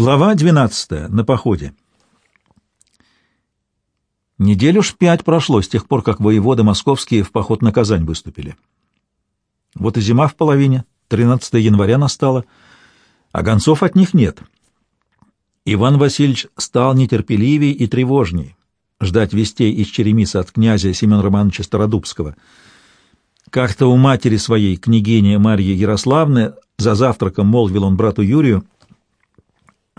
Глава 12. На походе. Неделю ж пять прошло с тех пор, как воеводы московские в поход на Казань выступили. Вот и зима в половине, 13 января настала, а гонцов от них нет. Иван Васильевич стал нетерпеливей и тревожней ждать вестей из Черемиса от князя Семена Романовича Стародубского. Как-то у матери своей, княгини Марьи Ярославны, за завтраком молвил он брату Юрию,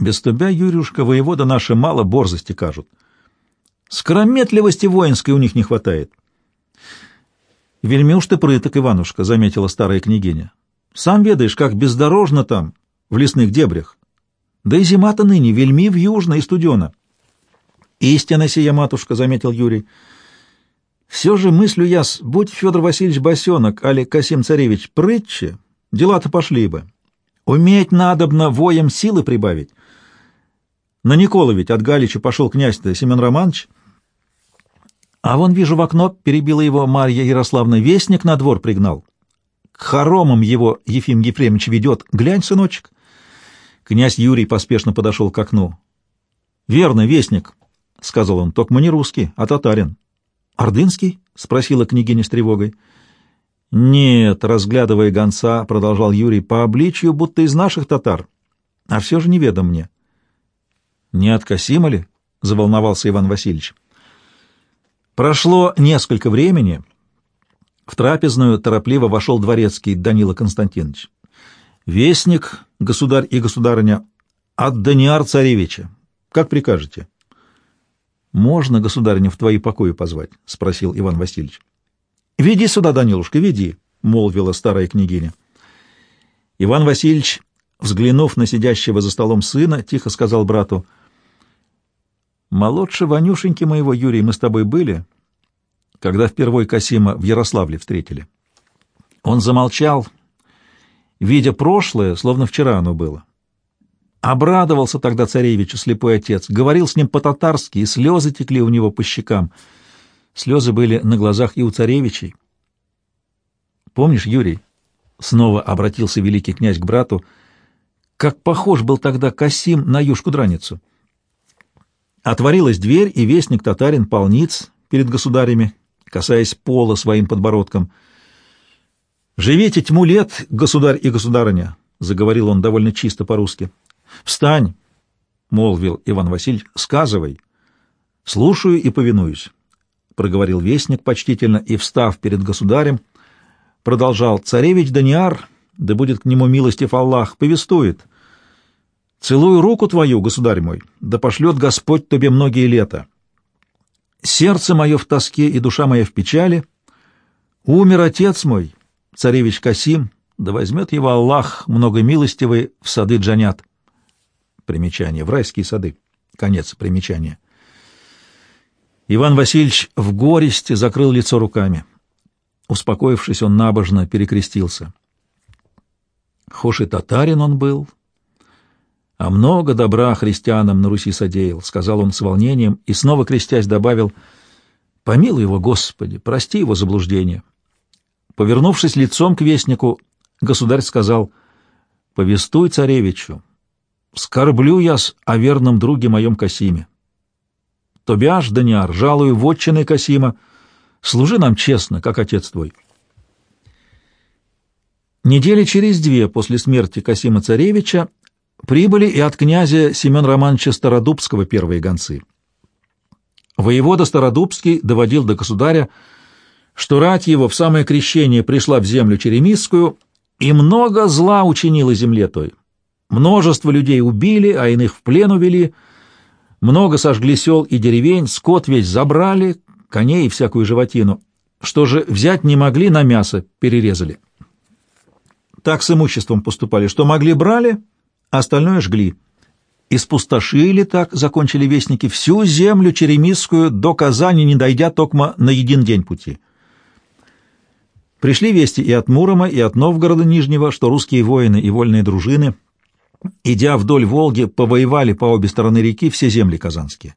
без тебя, Юрюшка, воевода наши мало борзости кажут. Скрометливости воинской у них не хватает. Вельми уж ты прыток, Иванушка, — заметила старая княгиня. Сам ведаешь, как бездорожно там, в лесных дебрях. Да и зима-то ныне вельми в южно и студено. Истина сия, матушка, — заметил Юрий. Все же мыслю я, будь Федор Васильевич Босенок, али Касим Царевич прытче, дела-то пошли бы. Уметь надобно воем силы прибавить. На Никола ведь от Галича пошел князь-то Семен Романович. А вон, вижу, в окно перебила его Марья Ярославна, вестник на двор пригнал. К хоромам его Ефим Ефремович ведет. Глянь, сыночек. Князь Юрий поспешно подошел к окну. — Верно, вестник, — сказал он, — только не русский, а татарин. — Ордынский? — спросила княгиня с тревогой. — Нет, разглядывая гонца, — продолжал Юрий, — по обличью, будто из наших татар. А все же неведом мне. — не от Касима ли? — заволновался Иван Васильевич. Прошло несколько времени. В трапезную торопливо вошел дворецкий Данила Константинович. «Вестник, государь и государыня, от Даниар царевича. Как прикажете?» «Можно, государыня, в твои покои позвать?» — спросил Иван Васильевич. «Веди сюда, Данилушка, веди», — молвила старая княгиня. Иван Васильевич, взглянув на сидящего за столом сына, тихо сказал брату — Молодше Ванюшеньки моего, Юрий, мы с тобой были, когда впервой Касима в Ярославле встретили. Он замолчал, видя прошлое, словно вчера оно было. Обрадовался тогда царевичу слепой отец, говорил с ним по-татарски, и слезы текли у него по щекам. Слезы были на глазах и у царевичей. Помнишь, Юрий, снова обратился великий князь к брату, как похож был тогда Касим на юшку-драницу. Отворилась дверь, и вестник татарин полниц перед государями, касаясь пола своим подбородком. «Живите тьму лет, государь и государыня!» — заговорил он довольно чисто по-русски. «Встань!» — молвил Иван Васильевич. «Сказывай!» «Слушаю и повинуюсь!» — проговорил вестник почтительно и, встав перед государем, продолжал. «Царевич Даниар, да будет к нему милостив Аллах, повествует». Целую руку твою, государь мой, да пошлет Господь тебе многие лета. Сердце мое в тоске и душа моя в печали. Умер отец мой, царевич Касим, да возьмет его Аллах, многомилостивый, в сады Джанят. Примечание. В райские сады. Конец примечания. Иван Васильевич в горести закрыл лицо руками. Успокоившись, он набожно перекрестился. Хошь и татарин он был, а много добра христианам на Руси содеял, — сказал он с волнением и, снова крестясь, добавил, — помилуй его, Господи, прости его заблуждение. Повернувшись лицом к вестнику, государь сказал, — повествуй царевичу, скорблю я с о верном друге моем Касиме. Тобиаш, Даниар, жалую вотчины Касима, служи нам честно, как отец твой. Недели через две после смерти Касима Царевича Прибыли и от князя Семен Романовича Стародубского первые гонцы. Воевода Стародубский доводил до государя, что рать его в самое крещение пришла в землю Черемисскую и много зла учинила земле той. Множество людей убили, а иных в плен увели, много сожгли сел и деревень, скот весь забрали, коней и всякую животину. Что же взять не могли, на мясо перерезали. Так с имуществом поступали, что могли брали, остальное жгли. Испустошили так, закончили вестники, всю землю черемисскую до Казани, не дойдя токма на един день пути. Пришли вести и от Мурома, и от Новгорода Нижнего, что русские воины и вольные дружины, идя вдоль Волги, повоевали по обе стороны реки все земли казанские.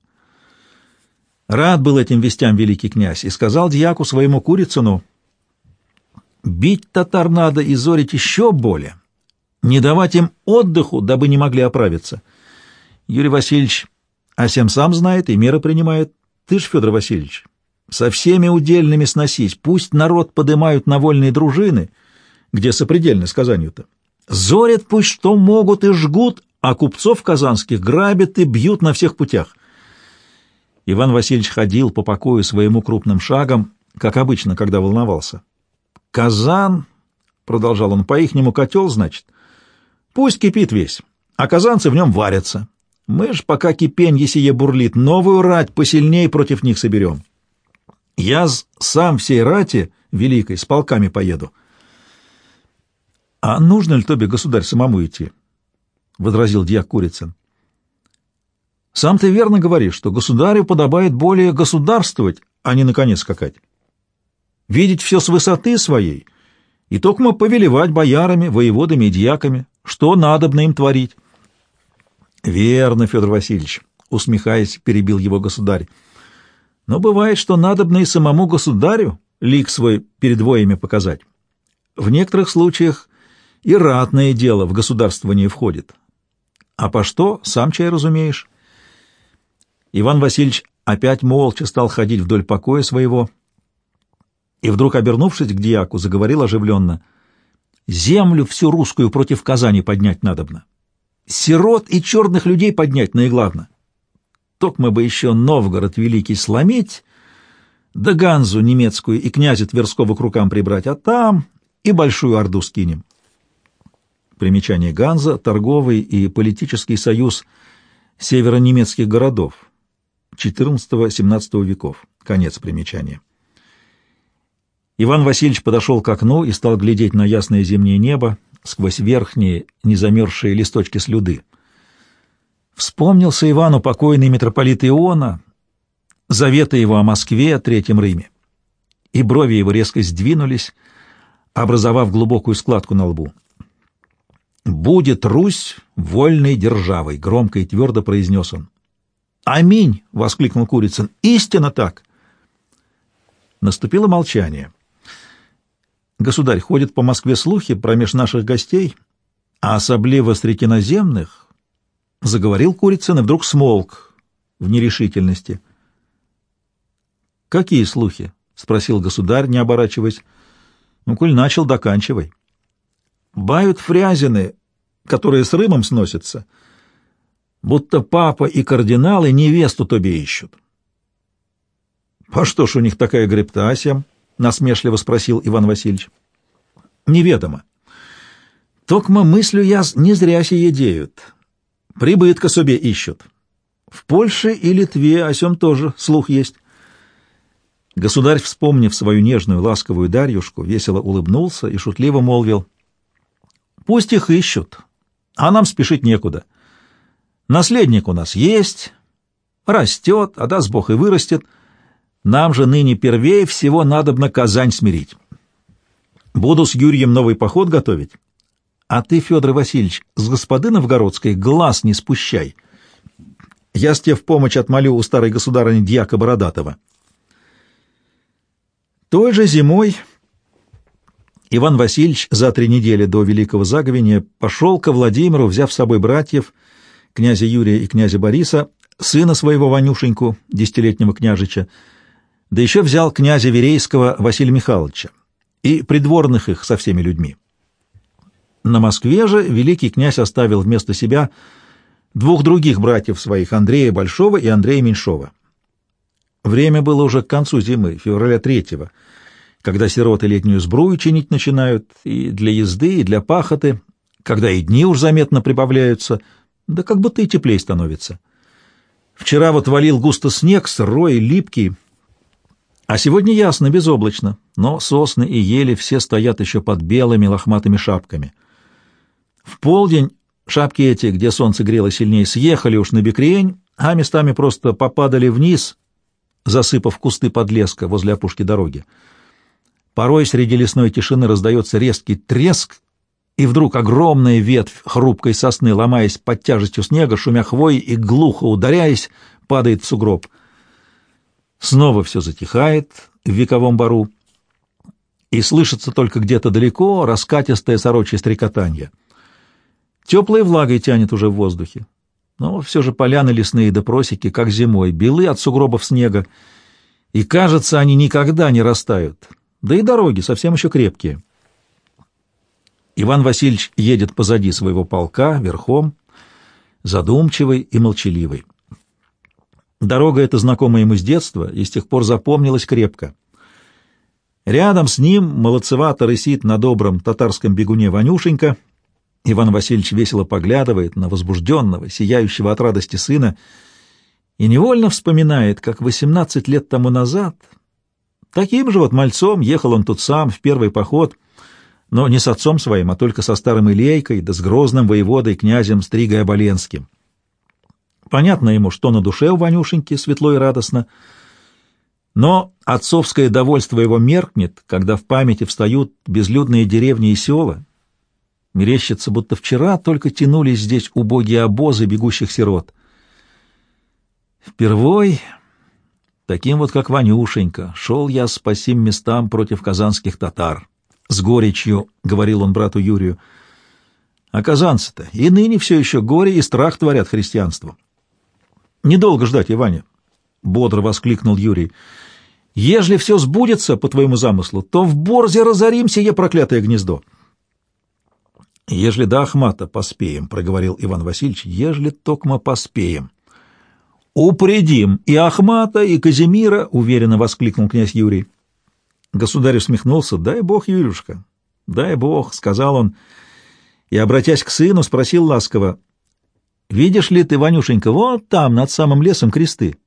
Рад был этим вестям великий князь и сказал дьяку своему Курицыну, «Бить татар надо и зорить еще более» не давать им отдыху, дабы не могли оправиться. Юрий Васильевич а всем сам знает и меры принимает. Ты ж, Федор Васильевич, со всеми удельными сносись, пусть народ подымают на вольные дружины, где сопредельно сказанию-то. Зорят пусть что могут и жгут, а купцов казанских грабят и бьют на всех путях. Иван Васильевич ходил по покою своему крупным шагом, как обычно, когда волновался. «Казан», — продолжал он, — «по-ихнему котел, значит, пусть кипит весь, а казанцы в нем варятся. Мы ж, пока кипенье сие бурлит, новую рать посильней против них соберем. Я сам всей рати великой с полками поеду». «А нужно ли тебе, государь, самому идти?» — возразил дьяк Курицын. «Сам ты верно говоришь, что государю подобает более государствовать, а не наконец скакать. Видеть все с высоты своей и токмо повелевать боярами, воеводами и дьяками, что надобно им творить». «Верно, Федор Васильевич», — усмехаясь, перебил его государь. «Но бывает, что надобно и самому государю лик свой перед воями показать. В некоторых случаях и ратное дело в государствование входит. А по что, сам чай разумеешь. Иван Васильевич опять молча стал ходить вдоль покоя своего и вдруг, обернувшись к дьяку, заговорил оживленно. «Землю всю русскую против Казани поднять надобно. Сирот и черных людей поднять наиглавно. Ток мы бы еще Новгород великий сломить, да Ганзу немецкую и князя Тверского к рукам прибрать, а там и большую орду скинем. Примечание Ганза — торговый и политический союз северонемецких городов XIV-XVII веков. Конец примечания. Иван Васильевич подошел к окну и стал глядеть на ясное зимнее небо сквозь верхние незамерзшие листочки слюды. Вспомнился Ивану покойный митрополит Иона, заветы его о Москве, Третьем Риме, и брови его резко сдвинулись, образовав глубокую складку на лбу. «Будет Русь вольной державой», — громко и твердо произнес он. «Аминь!» — воскликнул Курицын. «Истинно так!» Наступило молчание. «Государь, ходят по Москве слухи промеж наших гостей, а особливо среди наземных», — заговорил Курицын и вдруг смолк в нерешительности. «Какие слухи?» — спросил государь, не оборачиваясь. «Ну, коль начал, доканчивай». Бают фрязины, которые с Рымом сносятся, будто папа и кардиналы невесту тебе ищут. — По что ж у них такая грептасия? — насмешливо спросил Иван Васильевич. — Неведомо. Токма мыслю я не зря сие деют. Прибытка себе ищут. В Польше и Литве о сем тоже слух есть. Государь, вспомнив свою нежную, ласковую Дарьюшку, весело улыбнулся и шутливо молвил — Пусть их ищут, а нам спешить некуда. Наследник у нас есть, растет, а даст Бог и вырастет. Нам же ныне первее всего надобно Казань смирить. Буду с Юрием новый поход готовить. А ты, Федор Васильевич, с господы Новгородской глаз не спущай. Я с тебе в помощь отмолю у старой государыни Дьяка Бородатого. Той же зимой Иван Васильевич за три недели до Великого Заговения пошел ко Владимиру, взяв с собой братьев, князя Юрия и князя Бориса, сына своего Ванюшеньку, десятилетнего княжича, да еще взял князя Верейского Василия Михайловича и придворных их со всеми людьми. На Москве же великий князь оставил вместо себя двух других братьев своих, Андрея Большого и Андрея Меньшова. Время было уже к концу зимы, февраля третьего — когда сироты летнюю сбрую чинить начинают, и для езды, и для пахоты, когда и дни уж заметно прибавляются, да как будто и теплей становится. Вчера вот валил густо снег, сырой, липкий, а сегодня ясно, безоблачно, но сосны и ели все стоят еще под белыми лохматыми шапками. В полдень шапки эти, где солнце грело сильнее, съехали уж на бекрень, а местами просто попадали вниз, засыпав кусты подлеска возле опушки дороги. Порой среди лесной тишины раздается резкий треск, и вдруг огромная ветвь хрупкой сосны, ломаясь под тяжестью снега, шумя хвоей и глухо ударяясь, падает в сугроб. Снова все затихает в вековом бару, и слышится только где-то далеко раскатистое сорочье стрекотанье. Теплой влагой тянет уже в воздухе. Но все же поляны лесные да просеки, как зимой, белы от сугробов снега, и, кажется, они никогда не растают. Да и дороги совсем еще крепкие. Иван Васильевич едет позади своего полка, верхом, задумчивый и молчаливый. Дорога эта знакома ему с детства и с тех пор запомнилась крепко. Рядом с ним молодцевато рысит на добром татарском бегуне Ванюшенька. Иван Васильевич весело поглядывает на возбужденного, сияющего от радости сына и невольно вспоминает, как восемнадцать лет тому назад таким же вот мальцом ехал он тут сам в первый поход, но не с отцом своим, а только со старым Илейкой, да с грозным воеводой князем Стригой Оболенским. Понятно ему, что на душе у Ванюшеньки светло и радостно — но отцовское довольство его меркнет, когда в памяти встают безлюдные деревни и села. Мерещится, будто вчера только тянулись здесь убогие обозы бегущих сирот. Впервой, таким вот как Ванюшенька, шел я с сим местам против казанских татар. С горечью, — говорил он брату Юрию, — а казанцы-то и ныне все еще горе и страх творят христианству. Недолго ждать, Иваня, — бодро воскликнул Юрий, — Ежели все сбудется по твоему замыслу, то в Борзе разорим сие проклятое гнездо. — Ежели до Ахмата поспеем, — проговорил Иван Васильевич, — ежели токмо поспеем. — Упредим и Ахмата, и Казимира, — уверенно воскликнул князь Юрий. Государь усмехнулся. — Дай бог, Юрюшка, дай бог, — сказал он, и, обратясь к сыну, спросил ласково. — Видишь ли ты, Ванюшенька, вот там, над самым лесом, кресты? —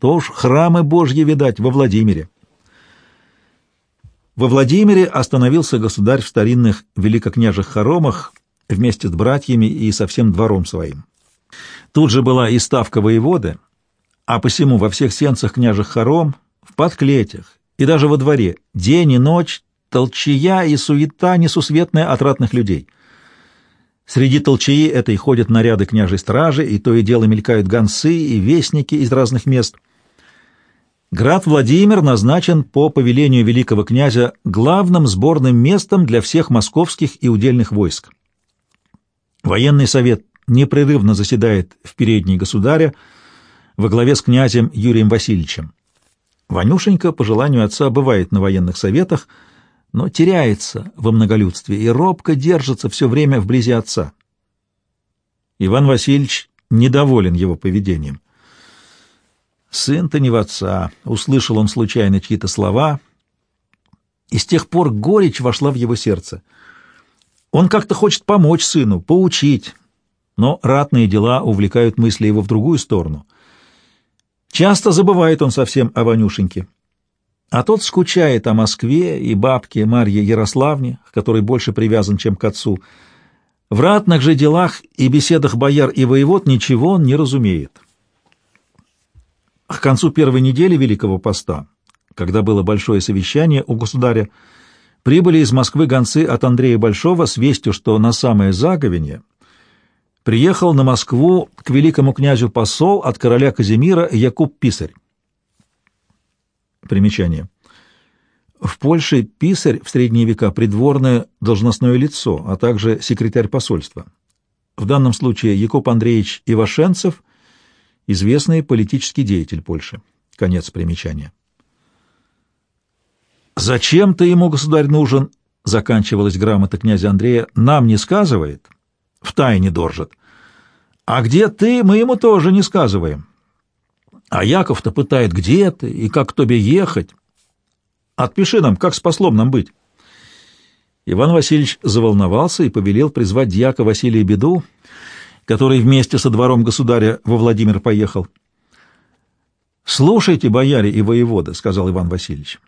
то уж храмы Божьи, видать, во Владимире. Во Владимире остановился государь в старинных великокняжих хоромах вместе с братьями и со всем двором своим. Тут же была и ставка воеводы, а посему во всех сенцах княжих хором, в подклетях и даже во дворе день и ночь толчая и суета несусветная от ратных людей. Среди толчаи этой ходят наряды княжей стражи, и то и дело мелькают гонцы и вестники из разных мест — Град Владимир назначен по повелению великого князя главным сборным местом для всех московских и удельных войск. Военный совет непрерывно заседает в передней государя во главе с князем Юрием Васильевичем. Ванюшенька, по желанию отца, бывает на военных советах, но теряется во многолюдстве и робко держится все время вблизи отца. Иван Васильевич недоволен его поведением. Сын-то не в отца. Услышал он случайно чьи-то слова, и с тех пор горечь вошла в его сердце. Он как-то хочет помочь сыну, поучить, но ратные дела увлекают мысли его в другую сторону. Часто забывает он совсем о Ванюшеньке. А тот скучает о Москве и бабке Марье Ярославне, к которой больше привязан, чем к отцу. В ратных же делах и беседах бояр и воевод ничего он не разумеет. К концу первой недели Великого Поста, когда было большое совещание у государя, прибыли из Москвы гонцы от Андрея Большого с вестью, что на самое заговенье приехал на Москву к великому князю посол от короля Казимира Якуб Писарь. Примечание. В Польше писарь в средние века придворное должностное лицо, а также секретарь посольства. В данном случае Якуб Андреевич Ивашенцев известный политический деятель Польши. Конец примечания. «Зачем ты ему, государь, нужен?» — заканчивалась грамота князя Андрея. «Нам не сказывает, в тайне доржит. А где ты, мы ему тоже не сказываем. А Яков-то пытает, где ты и как к тебе ехать. Отпиши нам, как с послом нам быть». Иван Васильевич заволновался и повелел призвать дьяка Василия Беду, который вместе со двором государя во Владимир поехал. «Слушайте, бояре и воеводы», — сказал Иван Васильевич.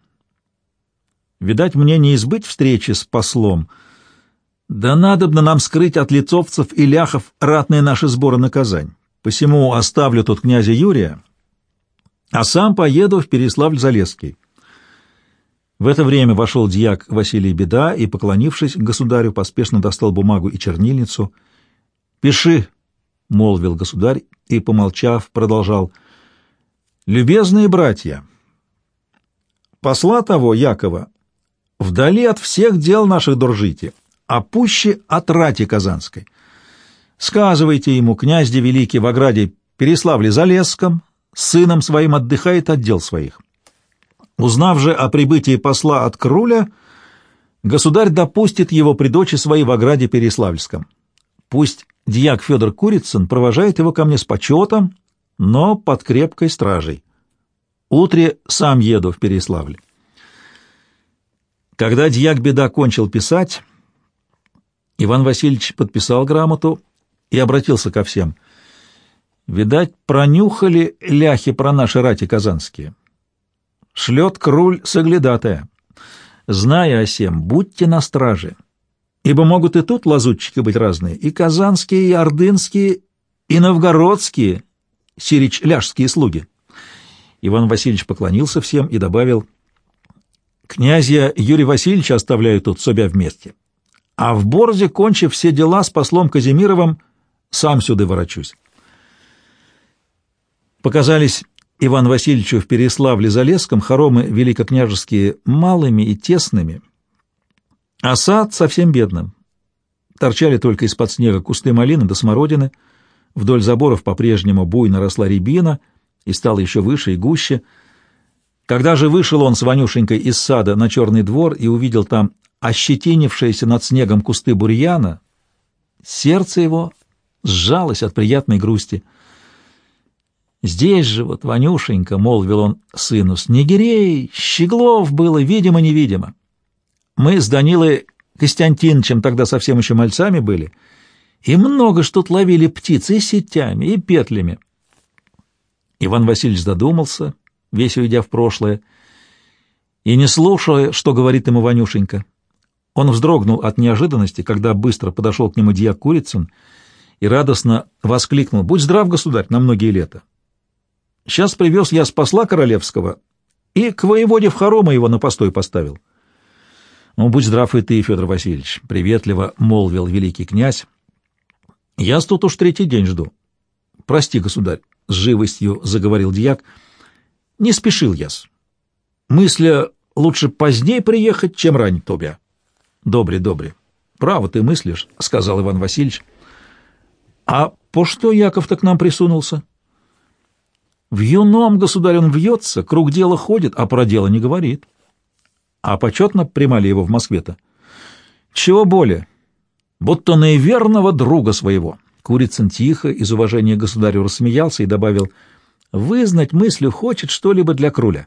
«Видать, мне не избыть встречи с послом. Да надобно нам скрыть от лицовцев и ляхов ратные наши сборы на Казань. Посему оставлю тут князя Юрия, а сам поеду в Переславль-Залесский». В это время вошел дьяк Василий Беда и, поклонившись государю, поспешно достал бумагу и чернильницу — «Пиши», — молвил государь и, помолчав, продолжал. «Любезные братья, посла того, Якова, вдали от всех дел наших дружите, а пуще от рати казанской. Сказывайте ему, князь Великий в ограде Переславле-Залесском, сыном своим отдыхает от дел своих. Узнав же о прибытии посла от Круля, государь допустит его при дочи своей в ограде Переславльском. Пусть дьяк Федор Курицын провожает его ко мне с почетом, но под крепкой стражей. Утре сам еду в Переславль. Когда дьяк Беда кончил писать, Иван Васильевич подписал грамоту и обратился ко всем. «Видать, пронюхали ляхи про наши рати казанские. Шлет круль соглядатая. Зная о сем, будьте на страже, ибо могут и тут лазутчики быть разные, и казанские, и ордынские, и новгородские, сирич-ляжские слуги». Иван Васильевич поклонился всем и добавил, «Князя Юрия Васильевича оставляю тут, собя вместе, а в Борзе, кончив все дела с послом Казимировым, сам сюда ворочусь». Показались Иван Васильевичу в Переславле-Залесском хоромы великокняжеские малыми и тесными, а сад совсем бедным. Торчали только из-под снега кусты малины до смородины, вдоль заборов по-прежнему буйно росла рябина — и стал еще выше и гуще. Когда же вышел он с Ванюшенькой из сада на черный двор и увидел там ощетинившиеся над снегом кусты бурьяна, сердце его сжалось от приятной грусти. «Здесь же вот, Ванюшенька», — молвил он сыну, — «снегирей, щеглов было, видимо-невидимо. Мы с Данилой Костянтиновичем тогда совсем еще мальцами были, и много ж тут ловили птиц и сетями, и петлями. Иван Васильевич задумался, весь уйдя в прошлое, и не слушая, что говорит ему Ванюшенька. Он вздрогнул от неожиданности, когда быстро подошел к нему дьяк Курицын и радостно воскликнул «Будь здрав, государь, на многие лета! Сейчас привез я с посла королевского и к воеводе в хорома его на постой поставил». «Ну, будь здрав и ты, Федор Васильевич», — приветливо молвил великий князь. «Я тут уж третий день жду. Прости, государь, с живостью заговорил дьяк. Не спешил яс. Мысля лучше позднее приехать, чем ранить тебя. Добре, добре. Право ты мыслишь, сказал Иван Васильевич. А по что Яков-то к нам присунулся? В юном, государь, он вьется, круг дела ходит, а про дело не говорит. А почетно примали его в Москве-то. Чего более? Будто наиверного друга своего. Курицын тихо, из уважения государю, рассмеялся и добавил, «Вызнать мыслью хочет что-либо для Круля».